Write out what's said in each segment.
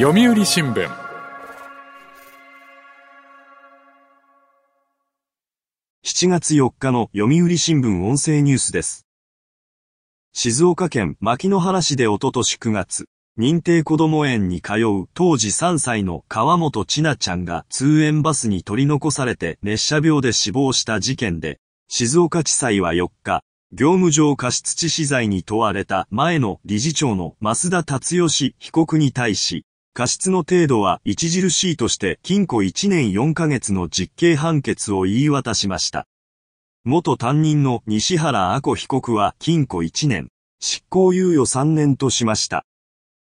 読売新聞7月4日の読売新聞音声ニュースです。静岡県牧之原市でおととし9月、認定こども園に通う当時3歳の川本千奈ちゃんが通園バスに取り残されて熱射病で死亡した事件で、静岡地裁は4日、業務上過失致死罪に問われた前の理事長の増田達義被告に対し、過失の程度は著しいとして禁錮1年4ヶ月の実刑判決を言い渡しました。元担任の西原亜子被告は禁錮1年、執行猶予3年としました。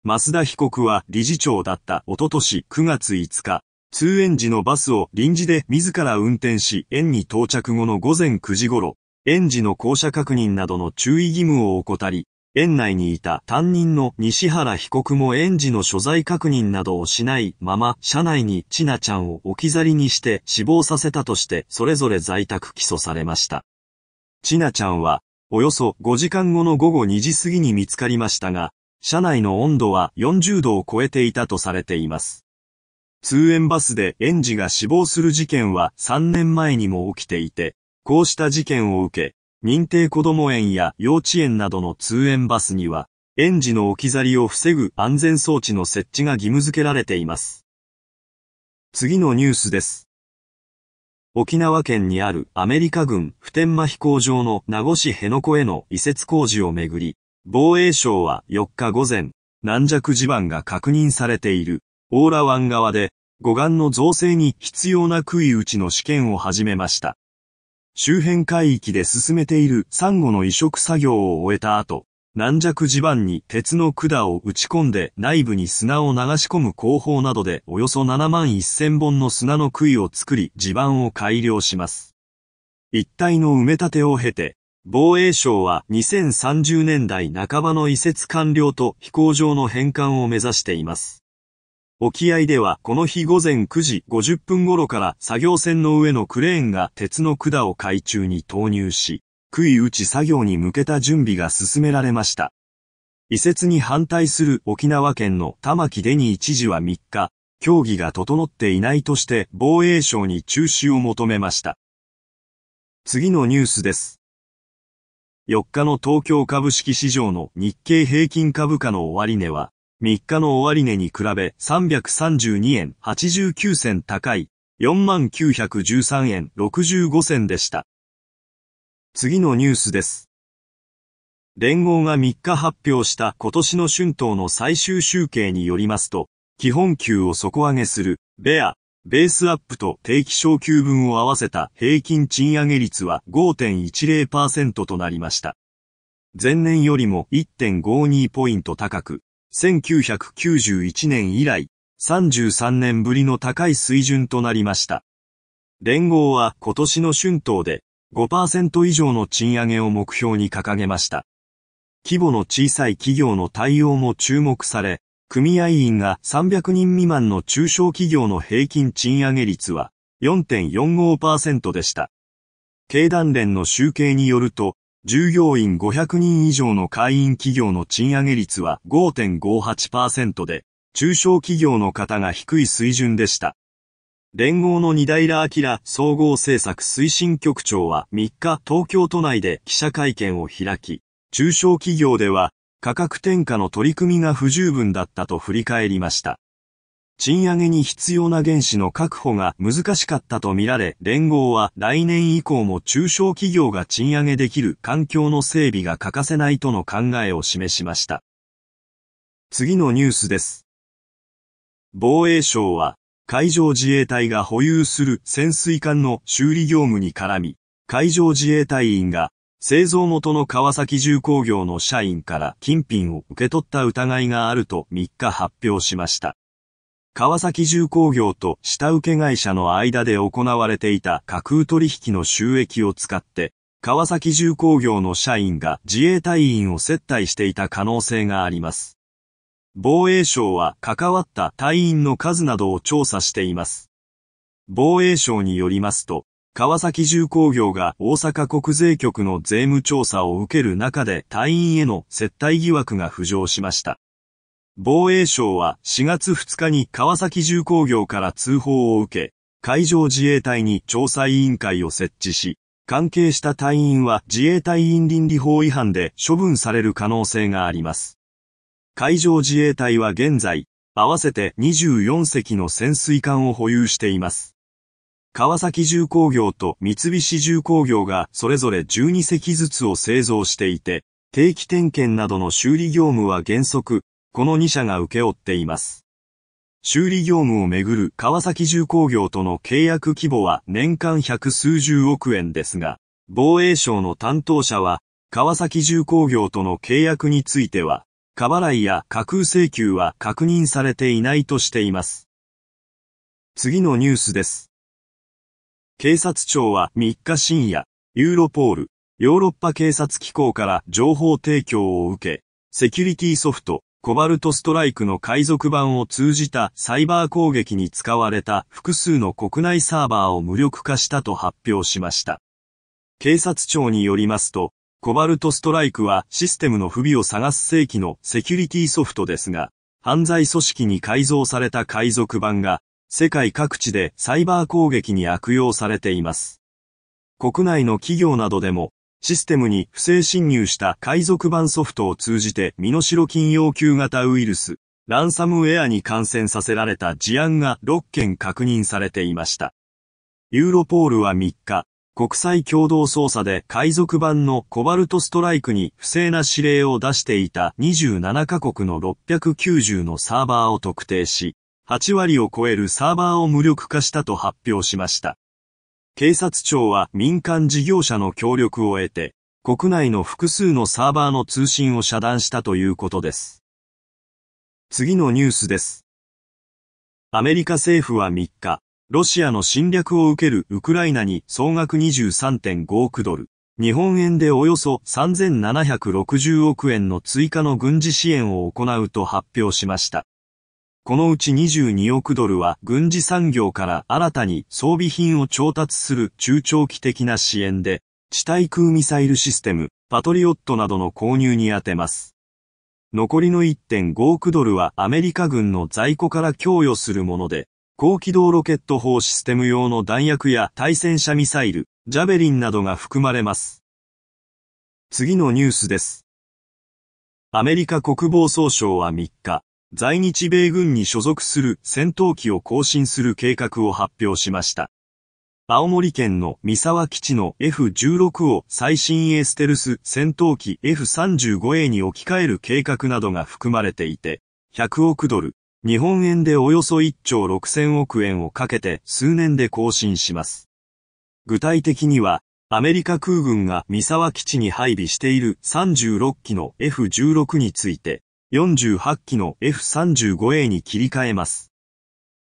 増田被告は理事長だったおととし9月5日、通園時のバスを臨時で自ら運転し、園に到着後の午前9時頃、園児の降車確認などの注意義務を怠り、園内にいた担任の西原被告も園児の所在確認などをしないまま、車内に千奈ちゃんを置き去りにして死亡させたとして、それぞれ在宅起訴されました。千奈ちゃんは、およそ5時間後の午後2時過ぎに見つかりましたが、車内の温度は40度を超えていたとされています。通園バスで園児が死亡する事件は3年前にも起きていて、こうした事件を受け、認定こども園や幼稚園などの通園バスには、園児の置き去りを防ぐ安全装置の設置が義務付けられています。次のニュースです。沖縄県にあるアメリカ軍普天間飛行場の名護市辺野古への移設工事をめぐり、防衛省は4日午前、軟弱地盤が確認されている、大良湾側で、護岸の造成に必要な杭打ちの試験を始めました。周辺海域で進めているサンゴの移植作業を終えた後、軟弱地盤に鉄の管を打ち込んで内部に砂を流し込む工法などでおよそ7万1000本の砂の杭を作り地盤を改良します。一体の埋め立てを経て、防衛省は2030年代半ばの移設完了と飛行場の返還を目指しています。沖合ではこの日午前9時50分頃から作業船の上のクレーンが鉄の管を海中に投入し、杭打ち作業に向けた準備が進められました。移設に反対する沖縄県の玉城デニー知事は3日、協議が整っていないとして防衛省に中止を求めました。次のニュースです。4日の東京株式市場の日経平均株価の終値は、3日の終値に比べ332円89銭高い4913円65銭でした。次のニュースです。連合が3日発表した今年の春闘の最終集計によりますと、基本給を底上げする、ベア、ベースアップと定期昇給分を合わせた平均賃上げ率は5.10%となりました。前年よりも1.52ポイント高く、1991年以来、33年ぶりの高い水準となりました。連合は今年の春闘で5%以上の賃上げを目標に掲げました。規模の小さい企業の対応も注目され、組合員が300人未満の中小企業の平均賃上げ率は4.45%でした。経団連の集計によると、従業員500人以上の会員企業の賃上げ率は5.58%で、中小企業の方が低い水準でした。連合の二平明総合政策推進局長は3日東京都内で記者会見を開き、中小企業では価格転嫁の取り組みが不十分だったと振り返りました。賃上げに必要な原資の確保が難しかったとみられ、連合は来年以降も中小企業が賃上げできる環境の整備が欠かせないとの考えを示しました。次のニュースです。防衛省は、海上自衛隊が保有する潜水艦の修理業務に絡み、海上自衛隊員が製造元の川崎重工業の社員から金品を受け取った疑いがあると3日発表しました。川崎重工業と下請け会社の間で行われていた架空取引の収益を使って、川崎重工業の社員が自衛隊員を接待していた可能性があります。防衛省は関わった隊員の数などを調査しています。防衛省によりますと、川崎重工業が大阪国税局の税務調査を受ける中で隊員への接待疑惑が浮上しました。防衛省は4月2日に川崎重工業から通報を受け、海上自衛隊に調査委員会を設置し、関係した隊員は自衛隊員倫理法違反で処分される可能性があります。海上自衛隊は現在、合わせて24隻の潜水艦を保有しています。川崎重工業と三菱重工業がそれぞれ12隻ずつを製造していて、定期点検などの修理業務は原則、この2社が請け負っています。修理業務をめぐる川崎重工業との契約規模は年間百数十億円ですが、防衛省の担当者は、川崎重工業との契約については、過払いや架空請求は確認されていないとしています。次のニュースです。警察庁は3日深夜、ユーロポール、ヨーロッパ警察機構から情報提供を受け、セキュリティソフト、コバルトストライクの海賊版を通じたサイバー攻撃に使われた複数の国内サーバーを無力化したと発表しました。警察庁によりますと、コバルトストライクはシステムの不備を探す正規のセキュリティソフトですが、犯罪組織に改造された海賊版が世界各地でサイバー攻撃に悪用されています。国内の企業などでもシステムに不正侵入した海賊版ソフトを通じて身代金要求型ウイルス、ランサムウェアに感染させられた事案が6件確認されていました。ユーロポールは3日、国際共同捜査で海賊版のコバルトストライクに不正な指令を出していた27カ国の690のサーバーを特定し、8割を超えるサーバーを無力化したと発表しました。警察庁は民間事業者の協力を得て、国内の複数のサーバーの通信を遮断したということです。次のニュースです。アメリカ政府は3日、ロシアの侵略を受けるウクライナに総額23.5億ドル、日本円でおよそ3760億円の追加の軍事支援を行うと発表しました。このうち22億ドルは軍事産業から新たに装備品を調達する中長期的な支援で、地対空ミサイルシステム、パトリオットなどの購入に充てます。残りの1.5億ドルはアメリカ軍の在庫から供与するもので、高機動ロケット砲システム用の弾薬や対戦車ミサイル、ジャベリンなどが含まれます。次のニュースです。アメリカ国防総省は3日、在日米軍に所属する戦闘機を更新する計画を発表しました。青森県の三沢基地の F16 を最新鋭ステルス戦闘機 F35A に置き換える計画などが含まれていて、100億ドル、日本円でおよそ1兆6000億円をかけて数年で更新します。具体的には、アメリカ空軍が三沢基地に配備している36機の F16 について、48機の F35A に切り替えます。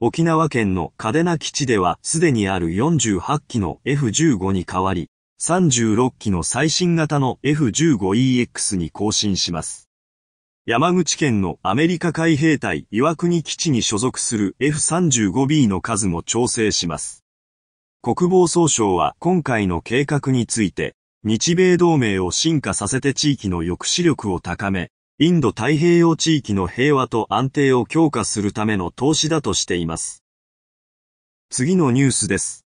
沖縄県の嘉手納基地ではすでにある48機の F15 に代わり、36機の最新型の F15EX に更新します。山口県のアメリカ海兵隊岩国基地に所属する F35B の数も調整します。国防総省は今回の計画について、日米同盟を進化させて地域の抑止力を高め、インド太平洋地域の平和と安定を強化するための投資だとしています。次のニュースです。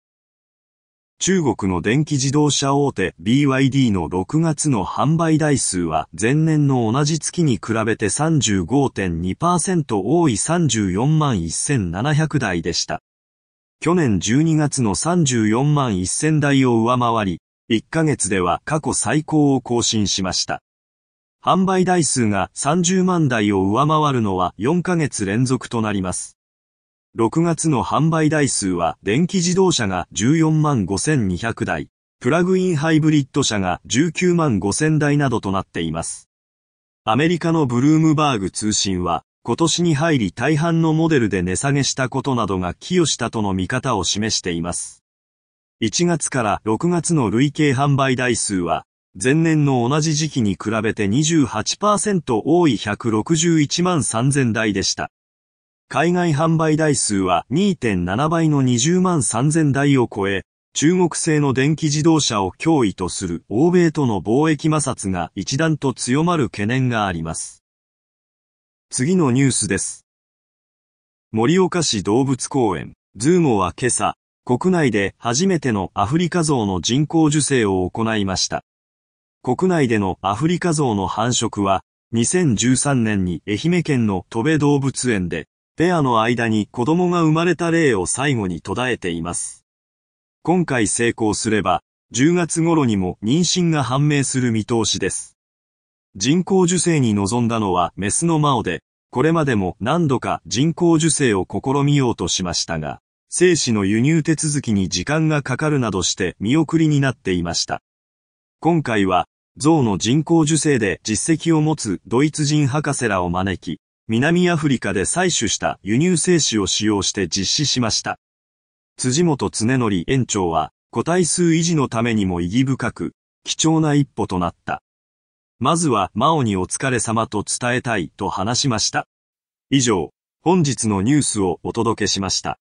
中国の電気自動車大手 BYD の6月の販売台数は前年の同じ月に比べて35.2%多い34万1700台でした。去年12月の34万1000台を上回り、1ヶ月では過去最高を更新しました。販売台数が30万台を上回るのは4ヶ月連続となります。6月の販売台数は電気自動車が14万5200台、プラグインハイブリッド車が19万5000台などとなっています。アメリカのブルームバーグ通信は、今年に入り大半のモデルで値下げしたことなどが寄与したとの見方を示しています。1月から6月の累計販売台数は前年の同じ時期に比べて28%多い161万3000台でした。海外販売台数は2.7倍の20万3000台を超え、中国製の電気自動車を脅威とする欧米との貿易摩擦が一段と強まる懸念があります。次のニュースです。盛岡市動物公園、ズーモは今朝、国内で初めてのアフリカゾウの人工授精を行いました。国内でのアフリカゾウの繁殖は、2013年に愛媛県の戸部動物園で、ペアの間に子供が生まれた例を最後に途絶えています。今回成功すれば、10月頃にも妊娠が判明する見通しです。人工授精に臨んだのはメスのマオで、これまでも何度か人工授精を試みようとしましたが、精子の輸入手続きに時間がかかるなどして見送りになっていました。今回は、象の人工授精で実績を持つドイツ人博士らを招き、南アフリカで採取した輸入精子を使用して実施しました。辻本常則園長は、個体数維持のためにも意義深く、貴重な一歩となった。まずは、マオにお疲れ様と伝えたいと話しました。以上、本日のニュースをお届けしました。